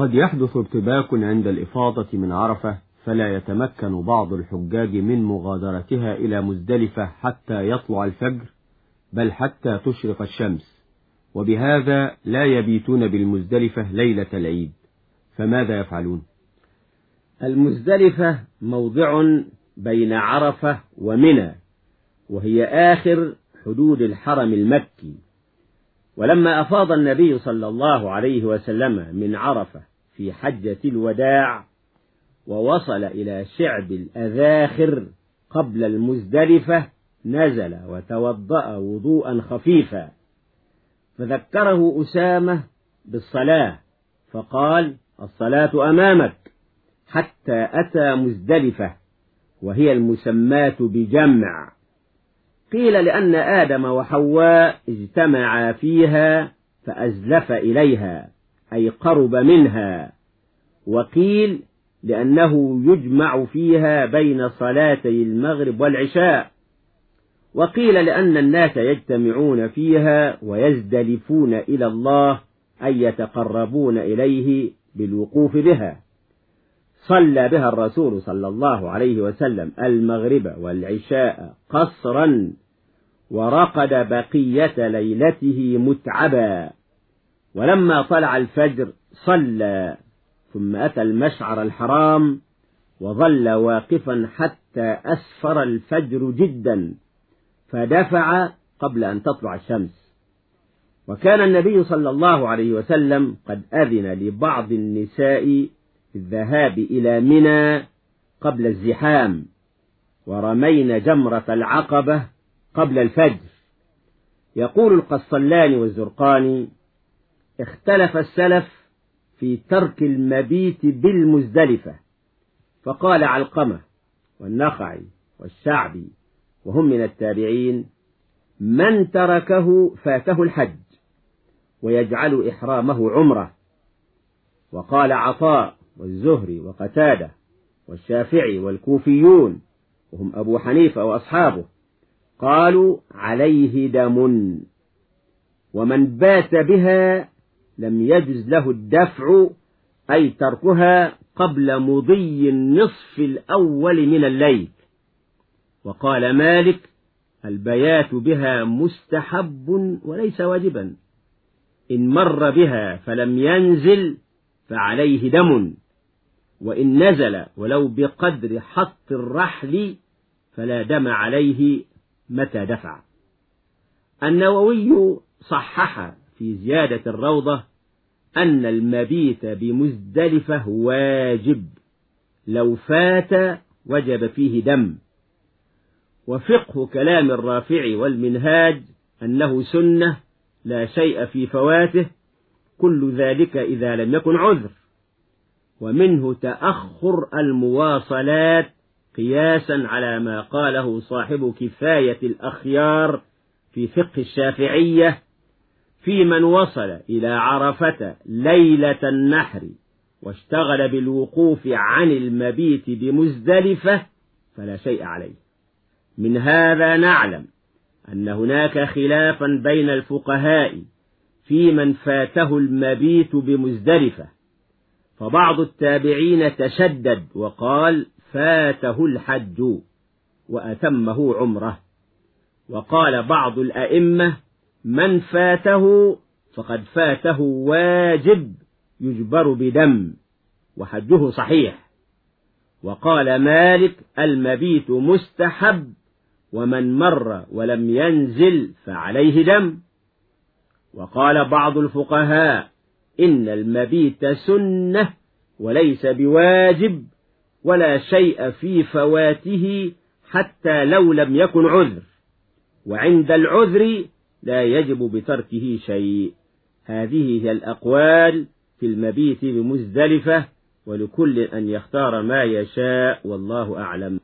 قد يحدث ارتباك عند الإفاضة من عرفة فلا يتمكن بعض الحجاج من مغادرتها إلى مزدلفة حتى يطلع الفجر بل حتى تشرق الشمس. وبهذا لا يبيتون بالمزدلفة ليلة العيد. فماذا يفعلون؟ المزدلفة موضع بين عرفة ومنى وهي آخر حدود الحرم المكي. ولما أفاض النبي صلى الله عليه وسلم من عرفة في حجة الوداع ووصل إلى شعب الأذاخر قبل المزدلفة نزل وتوضأ وضوءا خفيفا. فذكره أسامة بالصلاة فقال الصلاة أمامك حتى أتى مزدلفة وهي المسماة بجمع. قيل لأن آدم وحواء اجتمعا فيها فأزلف إليها. أي قرب منها. وقيل لأنه يجمع فيها بين صلاتي المغرب والعشاء. وقيل لأن الناس يجتمعون فيها ويزدلفون إلى الله أي يتقربون إليه بالوقوف بها. صلى بها الرسول صلى الله عليه وسلم المغرب والعشاء قصرا ورقد بقية ليلته متعبا. ولما طلع الفجر صلى ثم أتى المشعر الحرام وظل واقفا حتى أسفر الفجر جدا فدفع قبل أن تطلع الشمس. وكان النبي صلى الله عليه وسلم قد أذن لبعض النساء الذهاب إلى منى قبل الزحام ورمين جمرة العقبة قبل الفجر. يقول القصلان والزرقاني اختلف السلف في ترك المبيت بالمزدلفة فقال علقمة والنخعي والشعبي وهم من التابعين من تركه فاته الحج ويجعل إحرامه عمرة. وقال عطاء والزهري وقتادة والشافعي والكوفيون وهم أبو حنيفة وأصحابه قالوا عليه دم ومن بات بها لم يجز له الدفع أي تركها قبل مضي النصف الأول من الليل. وقال مالك البيات بها مستحب وليس واجبا. إن مر بها فلم ينزل فعليه دم. وإن نزل ولو بقدر حط الرحل فلا دم عليه متى دفع. النووي صحح في زيادة الروضة أن المبيت بمزدلفة واجب لو فات وجب فيه دم. وفقه كلام الرافع والمنهاج أنه سنة لا شيء في فواته كل ذلك إذا لم يكن عذر. ومنه تأخر المواصلات قياسا على ما قاله صاحب كفاية الأخيار في فقه الشافعية في من وصل إلى عرفة ليلة النحر واشتغل بالوقوف عن المبيت بمزدلفة فلا شيء عليه. من هذا نعلم أن هناك خلافا بين الفقهاء في من فاته المبيت بمزدلفة فبعض التابعين تشدد وقال فاته الحج وأتمه عمره وقال بعض الأئمة من فاته فقد فاته واجب يجبر بدم وحجه صحيح. وقال مالك المبيت مستحب ومن مر ولم ينزل فعليه دم. وقال بعض الفقهاء إن المبيت سنة وليس بواجب ولا شيء في فواته حتى لو لم يكن عذر. وعند العذر لا يجب بتركه شيء. هذه هي الأقوال في المبيت بمزدلفة ولكل أن يختار ما يشاء والله أعلم.